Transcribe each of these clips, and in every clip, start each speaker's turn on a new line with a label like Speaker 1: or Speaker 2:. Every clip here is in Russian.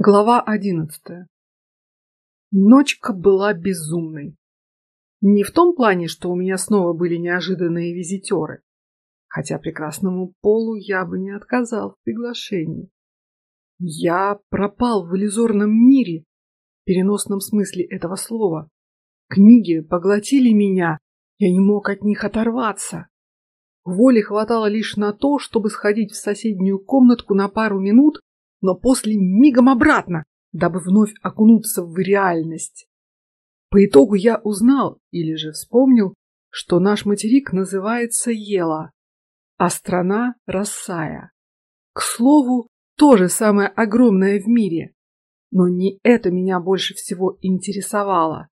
Speaker 1: Глава одиннадцатая. Ночка была безумной. Не в том плане, что у меня снова были неожиданные визитеры, хотя прекрасному полу я бы не отказал в приглашении. Я пропал в иллюзорном мире, в переносном смысле этого слова. Книги поглотили меня, я не мог от них оторваться. Воли хватало лишь на то, чтобы сходить в соседнюю комнатку на пару минут но после мигом обратно, дабы вновь окунуться в реальность. По итогу я узнал или же вспомнил, что наш материк называется Ела, а страна Рассая. К слову, тоже самое огромное в мире. Но не это меня больше всего интересовало.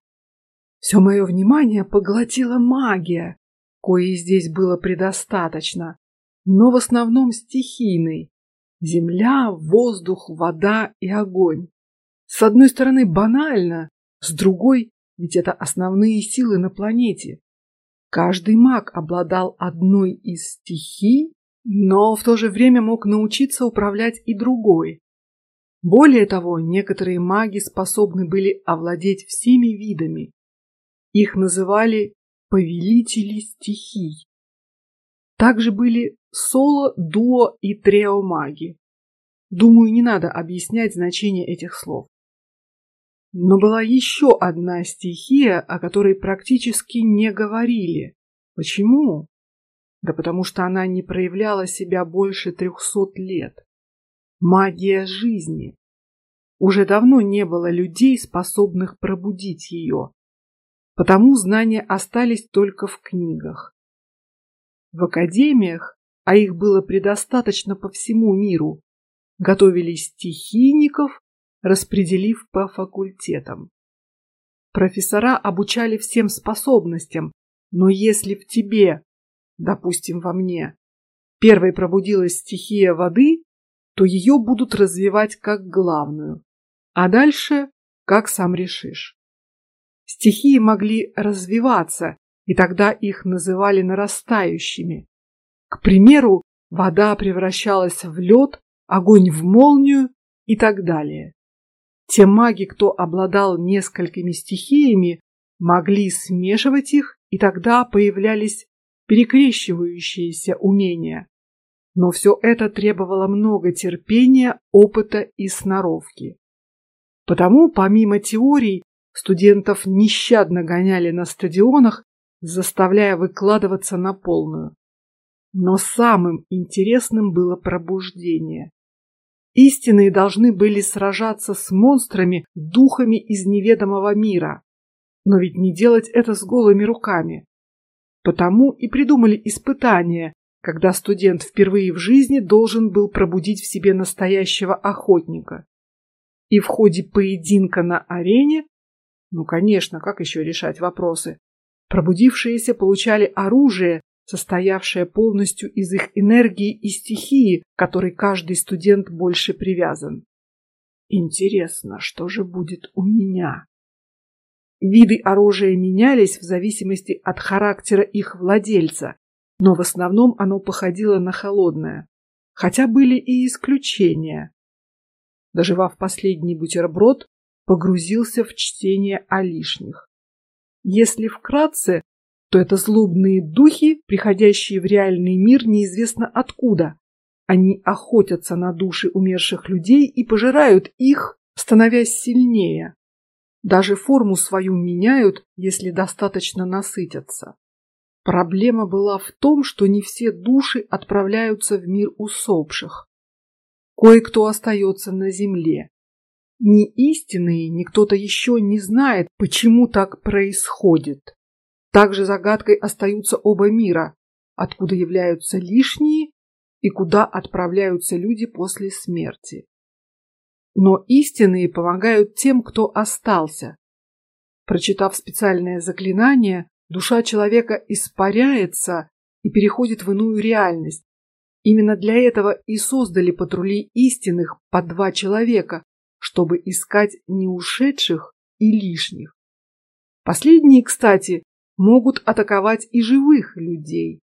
Speaker 1: Все мое внимание поглотила магия, коей здесь было предостаточно, но в основном стихийной, Земля, воздух, вода и огонь. С одной стороны банально, с другой ведь это основные силы на планете. Каждый маг обладал одной из стихий, но в то же время мог научиться управлять и другой. Более того, некоторые маги способны были овладеть всеми видами. Их называли повелители стихий. Также были соло, дуо и трио маги. Думаю, не надо объяснять значение этих слов. Но была еще одна стихия, о которой практически не говорили. Почему? Да потому что она не проявляла себя больше трехсот лет. Магия жизни. Уже давно не было людей, способных пробудить ее. Потому знания остались только в книгах. В академиях, а их было предостаточно по всему миру, готовили стихийников, распределив по факультетам. Профессора обучали всем способностям, но если в тебе, допустим, во мне, первой пробудилась стихия воды, то ее будут развивать как главную, а дальше как сам решишь. Стихии могли развиваться, и тогда их называли нарастающими. К примеру, вода превращалась в лед, огонь в молнию и так далее. Те маги, кто обладал несколькими стихиями, могли смешивать их, и тогда появлялись перекрещивающиеся умения. Но все это требовало много терпения, опыта и сноровки. Потому, помимо теорий, студентов нещадно гоняли на стадионах заставляя выкладываться на полную. Но самым интересным было пробуждение. Истинные должны были сражаться с монстрами, духами из неведомого мира, но ведь не делать это с голыми руками. Потому и придумали испытания, когда студент впервые в жизни должен был пробудить в себе настоящего охотника. И в ходе поединка на арене, ну конечно, как еще решать вопросы, Пробудившиеся получали оружие, состоявшее полностью из их энергии и стихии, которой каждый студент больше привязан. Интересно, что же будет у меня? Виды оружия менялись в зависимости от характера их владельца, но в основном оно походило на холодное, хотя были и исключения. Доживав последний бутерброд, погрузился в чтение о лишних. Если вкратце, то это злобные духи, приходящие в реальный мир неизвестно откуда. Они охотятся на души умерших людей и пожирают их, становясь сильнее. Даже форму свою меняют, если достаточно насытятся. Проблема была в том, что не все души отправляются в мир усопших. Кое-кто остается на земле, ни истинные, ни кто-то еще не знает, почему так происходит. Также загадкой остаются оба мира, откуда являются лишние и куда отправляются люди после смерти. Но истинные помогают тем, кто остался. Прочитав специальное заклинание, душа человека испаряется и переходит в иную реальность. Именно для этого и создали патрули истинных по два человека, чтобы искать не ушедших и лишних. Последние, кстати, могут атаковать и живых людей.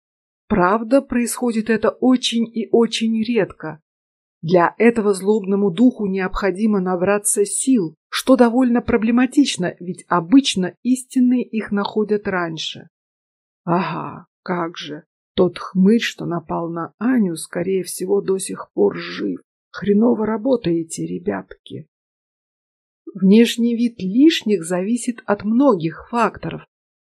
Speaker 1: Правда, происходит это очень и очень редко. Для этого злобному духу необходимо набраться сил, что довольно проблематично, ведь обычно истинные их находят раньше. Ага, как же. Тот хмырь, что напал на Аню, скорее всего, до сих пор жив. Хреново работаете, ребятки. Внешний вид лишних зависит от многих факторов.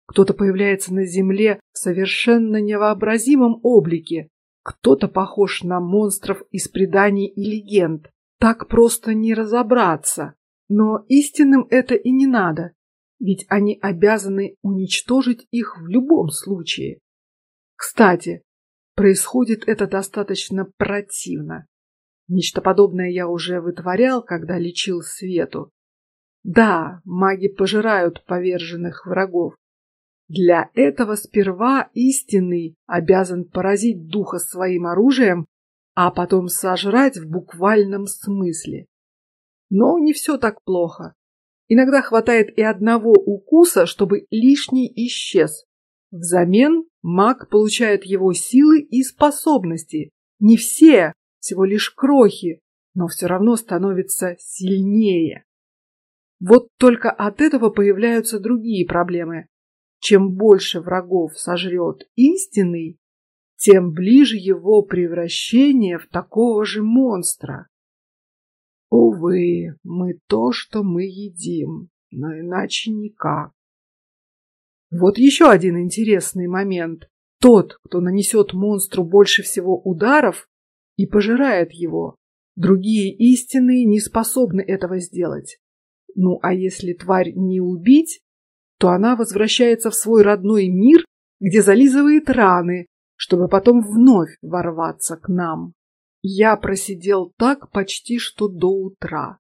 Speaker 1: Кто-то появляется на земле в совершенно невообразимом облике, кто-то похож на монстров из преданий и легенд. Так просто не разобраться. Но истинным это и не надо, ведь они обязаны уничтожить их в любом случае. Кстати, происходит это достаточно противно. Нечто подобное я уже вытворял, когда лечил Свету. Да, маги пожирают поверженных врагов, для этого сперва истинный обязан поразить духа своим оружием, а потом сожрать в буквальном смысле. Но не все так плохо. Иногда хватает и одного укуса, чтобы лишний исчез. Взамен маг получает его силы и способности. Не все, всего лишь крохи, но все равно становится сильнее. Вот только от этого появляются другие проблемы. Чем больше врагов сожрет истинный, тем ближе его превращение в такого же монстра. Увы, мы то, что мы едим, но иначе никак. Вот еще один интересный момент. Тот, кто нанесет монстру больше всего ударов и пожирает его. Другие истинные не способны этого сделать. Ну а если тварь не убить, то она возвращается в свой родной мир, где зализывает раны, чтобы потом вновь ворваться к нам. Я просидел так почти что до утра.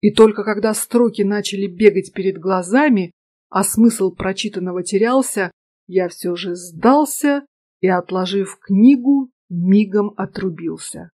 Speaker 1: И только когда строки начали бегать перед глазами, а смысл прочитанного терялся, я все же сдался и, отложив книгу, мигом отрубился.